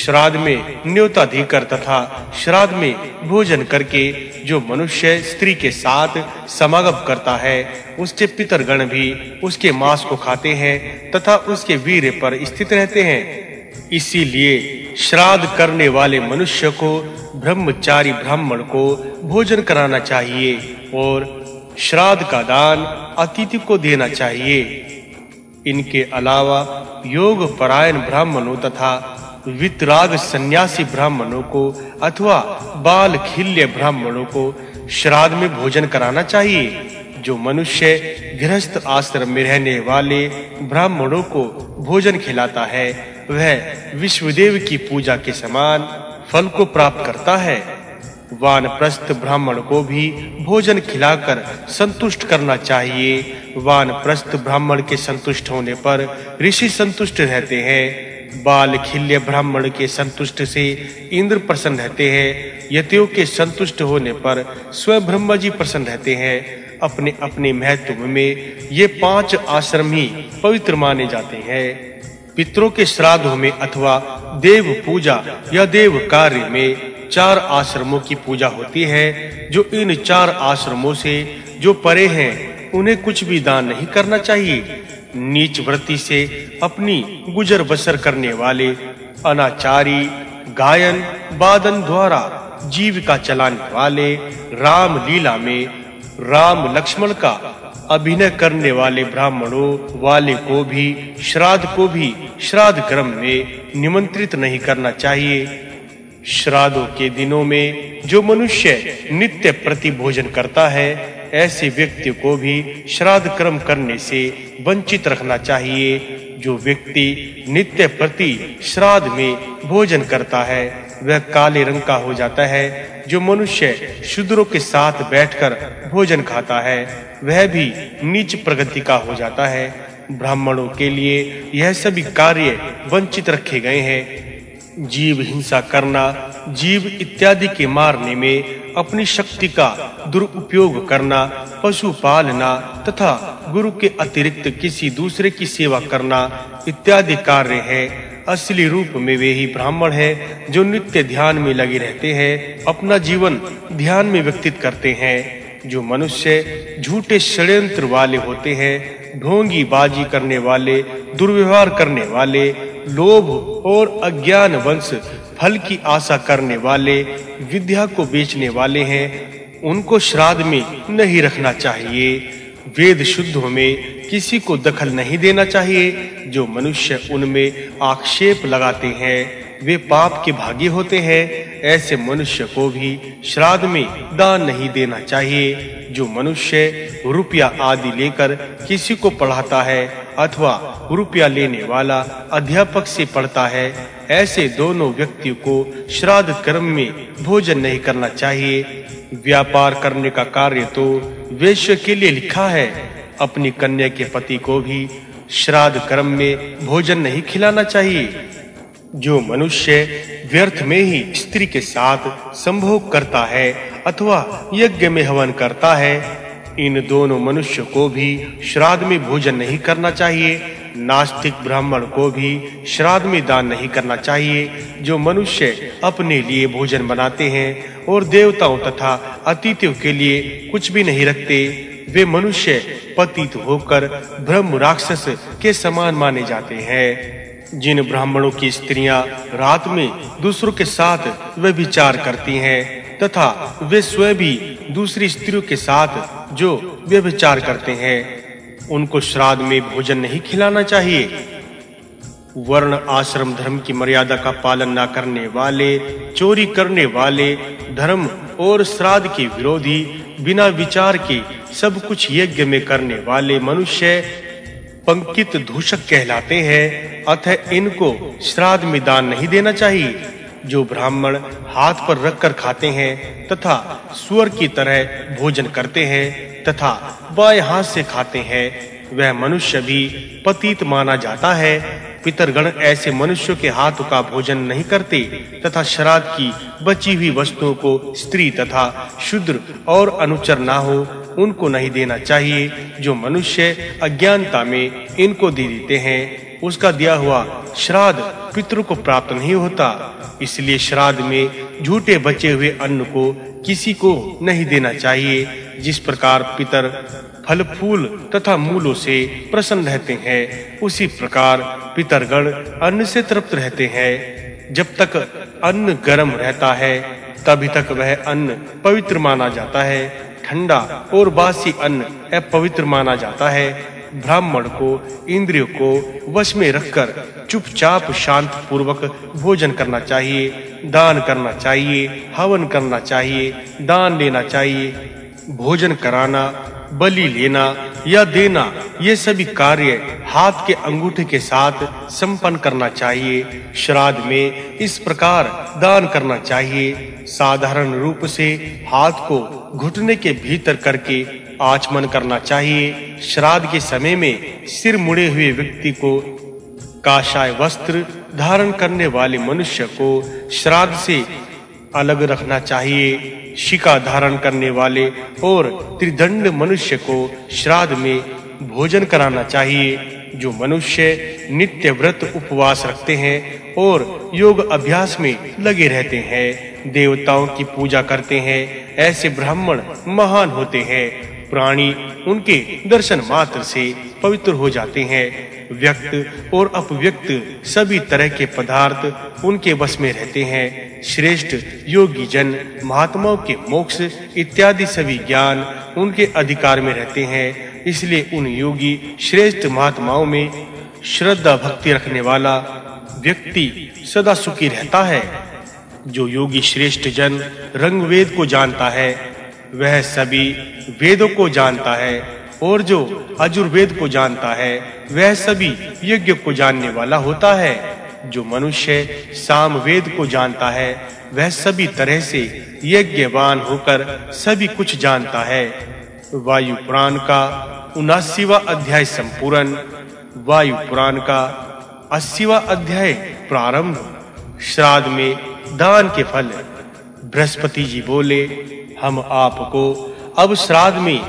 श्राद्ध में न्योताधिकर तथा श्राद्ध में भोजन करके जो मनुष्य स्त्री के साथ समागम करता है, उसके पितरगण भी उसके मांस को खाते हैं तथा उसके वीर पर स्थित रहते हैं। इसीलिए श्राद्ध करने वाले मनुष्य को ब्रह्मचारी ब्राह्मण को भोजन कराना चाहिए और श्राद्ध का दान अतिथि को देना चाहिए। इनके अलावा योग परायण ब्राह्मणों तथा वितराग सन्यासी ब्राह्मणों को अथवा बाल खिल्य ब्राह्मणों को श्राद्ध में भोजन कराना चाहिए। जो मनुष्य गृहस्थ आश्रम में रहने वाले ब्राह्मणों को भोजन खिलाता है, वह विश्वदेव की पूजा के समान फल को प्राप्त करता है। वानप्रस्थ ब्राह्मण को भी भोजन खिलाकर संतुष्ट करना चाहिए। वानप्रस्थ ब्राह्मण के संतुष्ट होने पर ऋषि संतुष्ट रहते हैं। बाल खिल्य ब्राह्मण के संतुष्ट से इंद्र प्रसन्न रहते हैं, यतियों के संतुष्ट होने पर स्वयं ब्रह्मा जी प्रसन्न रहते हैं। अपने अपने महत्व में ये पाँच आश्रम ही पवित्र माने जाते हैं। पितरों के श्राद्धों में अथवा देव पूजा या देव कार्य में चार आश्रमों की पूजा होती है, जो इन चार आश्रमों से जो परे हैं, उन्हें कुछ भी दान नहीं करना चाहिए। नीच वृत्ति से अपनी गुजर बसर करने वाले अनाचारी, गायन वादन द्वारा जीविका चलाने वाले राम लीला में राम लक्ष्मण का अभिनय करने वाले ब्राह्मणों वाले को भी, श्राद्ध को भी श्राद्ध क्रम में निमंत्रित नहीं करना चाहिए। श्राद्धों के दिनों में जो मनुष्य नित्य प्रति भोजन करता है ऐसे व्यक्ति को भी श्राद्ध कर्म करने से वंचित रखना चाहिए, जो व्यक्ति नित्य प्रति श्राद्ध में भोजन करता है, वह काले रंग का हो जाता है, जो मनुष्य शूद्रों के साथ बैठकर भोजन खाता है, वह भी नीच प्रगति का हो जाता है। ब्राह्मणों के लिए यह सभी कार्य वंचित रखे गए हैं। जीव हिंसा करना, जीव इत्यादि के मारने में अपनी शक्ति का दुरुपयोग करना पशु पालना तथा गुरु के अतिरिक्त किसी दूसरे की सेवा करना इत्यादि कार्य है। असली रूप में वे ही ब्राह्मण है, जो नित्य ध्यान में लगे रहते हैं, अपना जीवन ध्यान में व्यतीत करते हैं। जो मनुष्य झूठे षड्यंत्र वाले होते हैं ढोंगी बाजी करने वाले, दुर्व्यवहार करने वाले, लोभ और अज्ञान वंश फल की आशा करने वाले, विद्या को बेचने वाले हैं, उनको श्राद्ध में नहीं रखना चाहिए। वेद शुद्धों में किसी को दखल नहीं देना चाहिए, जो मनुष्य उनमें आक्षेप लगाते हैं। वे पाप के भागी होते हैं। ऐसे मनुष्य को भी श्राद्ध में दान नहीं देना चाहिए। जो मनुष्य रुपया आदि लेकर किसी को पढ़ाता है अथवा रुपया लेने वाला अध्यापक से पढ़ता है, ऐसे दोनों व्यक्तियों को श्राद्ध कर्म में भोजन नहीं करना चाहिए। व्यापार करने का कार्य तो वैश्य के लिए लिखा है। अपनी कन्या के पति को भी श्राद्ध कर्म में भोजन नहीं खिलाना चाहिए। जो मनुष्य व्यर्थ में ही स्त्री के साथ संभोग करता है अथवा यज्ञ में हवन करता है, इन दोनों मनुष्य को भी श्राद्ध में भोजन नहीं करना चाहिए, नास्तिक ब्राह्मण को भी श्राद्ध में दान नहीं करना चाहिए, जो मनुष्य अपने लिए भोजन बनाते हैं और देवताओं तथा अतिथियों के लिए कुछ भी नहीं रखते, वे मनुष्य पतित होकर ब्रह्म राक्षस के समान माने जाते हैं। जिन ब्राह्मणों की स्त्रियाँ रात में दूसरों के साथ वे विचार करती हैं, तथा वे स्वयं भी दूसरी स्त्रियों के साथ जो व्यभिचार करते हैं, उनको श्राद्ध में भोजन नहीं खिलाना चाहिए। वर्ण आश्रम धर्म की मर्यादा का पालन न करने वाले, चोरी करने वाले, धर्म और श्राद्ध के विरोधी, बिना विचार के सब कुछ यज्ञ में करने वाले मनुष्य पंकित दूषक कहलाते हैं, अतः इनको श्राद्ध में दान नहीं देना चाहिए। जो ब्राह्मण हाथ पर रखकर खाते हैं तथा सुअर की तरह भोजन करते हैं तथा बाएँ हाथ से खाते हैं, वह मनुष्य भी पतित माना जाता है पितरगण ऐसे मनुष्यों के हाथों का भोजन नहीं करते तथा श्राद्ध की बची हुई वस्तुओं को स्त्री तथा शूद्र और अनुचर ना हो, उनको नहीं देना चाहिए। जो मनुष्य अज्ञानता में इनको दे देते हैं, उसका दिया हुआ श्राद्ध पितरों को प्राप्त नहीं होता। इसलिए श्राद्ध में झूठे बचे हुए अन्न को किसी को नहीं देना चाहिए। जिस प्रकार पितर फल फूल तथा मूलों से प्रसन्न रहते हैं, उसी प्रकार पितरगण अन्न से तृप्त रहते हैं। जब तक अन्न गर्म रहता है, तभी तक वह अन्न पवित्र माना जाता है। ठंडा और बासी अन्न अपवित्र माना जाता है। ब्राह्मण को, इंद्रियों को वश में रखकर चुपचाप शांत पूर्वक भोजन करना चाहिए, दान करना चाहिए, हवन करना चाहिए, दान लेना चाहिए। भोजन कराना, बलि लेना या देना, ये सभी कार्य हाथ के अंगूठे के साथ संपन्न करना चाहिए। श्राद्ध में इस प्रकार दान करना चाहिए। साधारण रूप से हाथ को घुटने के भीतर करके आचमन करना चाहिए। श्राद्ध के समय में सिर मुड़े हुए व्यक्ति को काशाय वस्त्र धारण करने वाले मनुष्य को श्राद्ध से अलग रखना चाहिए। शिका धारण करने वाले और त्रिदंड मनुष्य को श्राद्ध में भोजन कराना चाहिए, जो मनुष्य नित्य व्रत उपवास रखते हैं और योग अभ्यास में लगे रहते हैं। देवताओं की पूजा करते हैं, ऐसे ब्राह्मण महान होते हैं। प्राणी उनके दर्शन मात्र से पवित्र हो जाते हैं। व्यक्त और अपव्यक्त सभी तरह के पदार्थ उनके बस में रहते हैं। श्रेष्ठ, योगी जन, महात्माओं के मोक्ष इत्यादि सभी ज्ञान उनके अधिकार में रहते हैं। इसलिए उन योगी, श्रेष्ठ महात्माओं में श्रद्धा भक्ति रखने वाला व्यक्ति सदा सुखी रहता है। जो योगी, श्रेष्ठ जन रंग वेद को जानता है वह सभी वेदों को जानता है और जो अजुर्वेद को जानता है, वह सभी यज्ञ को जानने वाला होता है। जो मनुष्य साम वेद को जानता है, वह सभी तरह से यज्ञवान होकर सभी कुछ जानता है। वायु पुराण का उनासीवा अध्याय संपूर्ण। वायु पुराण का अस्सीवा अध्याय प्रारंभ। श्राद्ध में दान के फल। बृहस्पति जी बोले हम आपको अब श्राद्ध में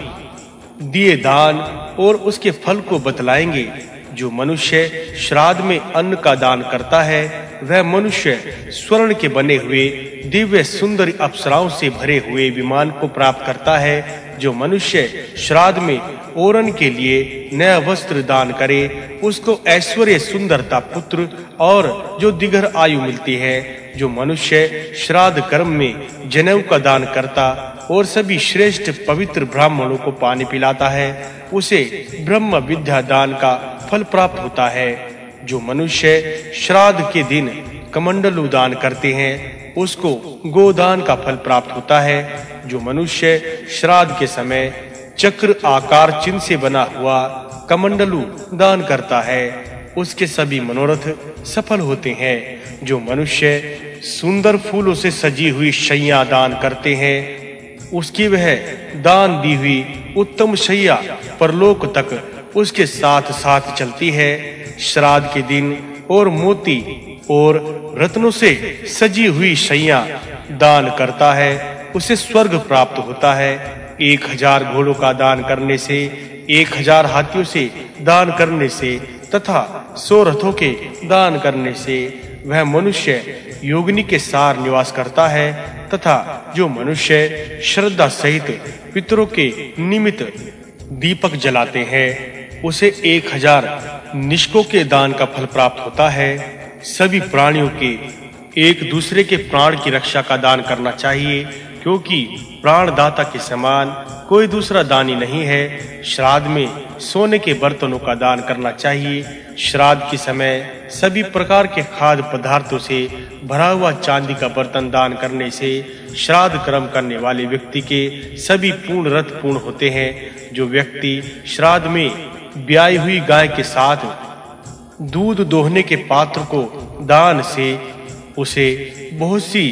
दिए दान और उसके फल को बतलाएँगे। जो मनुष्य श्राद्ध में अन्न का दान करता है, वह मनुष्य स्वर्ण के बने हुए दिव्य सुंदर अप्सराओं से भरे हुए विमान को प्राप्त करता है जो मनुष्य श्राद्ध में ओरन के लिए नया वस्त्र दान करे, उसको ऐश्वर्य सुंदरता पुत्र और जो दिगर आयु मिलती है, जो मनुष्य श्राद्ध कर्म में जनेऊ का दान करता और सभी श्रेष्ठ पवित्र ब्राह्मणों को पानी पिलाता है, उसे ब्रह्म विद्या दान का फल प्राप्त होता है। जो मनुष्य श्राद्ध के दिन कमंडलु दान करते हैं, उसको गोदान का फल प्राप्त होता है जो मनुष्य श्राद्ध के समय चक्र आकार चिन्ह से बना हुआ कमंडलु दान करता है, उसके सभी मनोरथ सफल होते हैं। जो मनुष्य सुंदर फूलों से सजी हुई शैया दान करते हैं, उसकी वह दान दी हुई उत्तम शैया परलोक तक उसके साथ साथ चलती है। श्राद्ध के दिन और मोती और रत्नों से सजी हुई शैया दान करता है। उसे स्वर्ग प्राप्त होता है। एक हज़ार घोड़ों का दान करने से, एक हज़ार हाथियों से दान करने से, तथा सौ रथों के दान करने से, वह मनुष्य योगिनी के सार निवास करता है, तथा जो मनुष्य श्रद्धा सहित पितरों के निमित्त दीपक जलाते हैं, उसे एक हज़ार निष्कों के दान का फल प्राप्त होता है। सभी प्राणियों के एक दूसरे के प्राण की रक्षा का दान करना चाहिए क्योंकि प्राणदाता के समान कोई दूसरा दानी नहीं है। श्राद्ध में सोने के बर्तनों का दान करना चाहिए। श्राद्ध के समय सभी प्रकार के खाद्य पदार्थों से भरा हुआ चांदी का बर्तन दान करने से श्राद्ध कर्म करने वाले व्यक्ति के सभी पूर्ण रथ पूर्ण होते हैं। जो व्यक्ति श्राद्ध में ब्याई हुई गाय के साथ दूध दोहने के पात्र को दान से उसे बहुत सी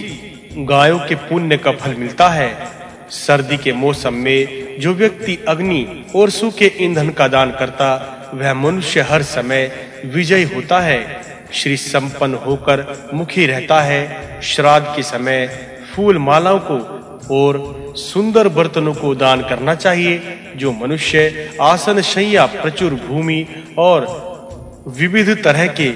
गायों के पुण्य का फल मिलता है। सर्दी के मौसम में जो व्यक्ति अग्नि और सूखे ईंधन का दान करता, वह मनुष्य हर समय विजय होता है। श्री संपन्न होकर मुखी रहता है। श्राद्ध के समय फूल मालाओं को और सुंदर बर्तनों को दान करना चाहिए, जो मनुष्य आसन शैया, प्रचुर भूमि और विविध तरह के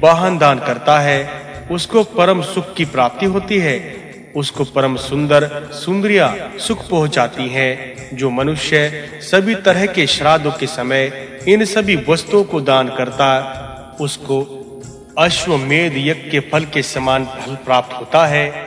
वाहन दान करता है। उसको परम सुख की प्राप्ति होती है। उसको परम सुंदर, सुंदरिया सुख पहुंचाती हैं, जो मनुष्य सभी तरह के श्राद्धों के समय इन सभी वस्तुओं को दान करता, उसको अश्वमेध यज्ञ के फल के समान फल प्राप्त होता है।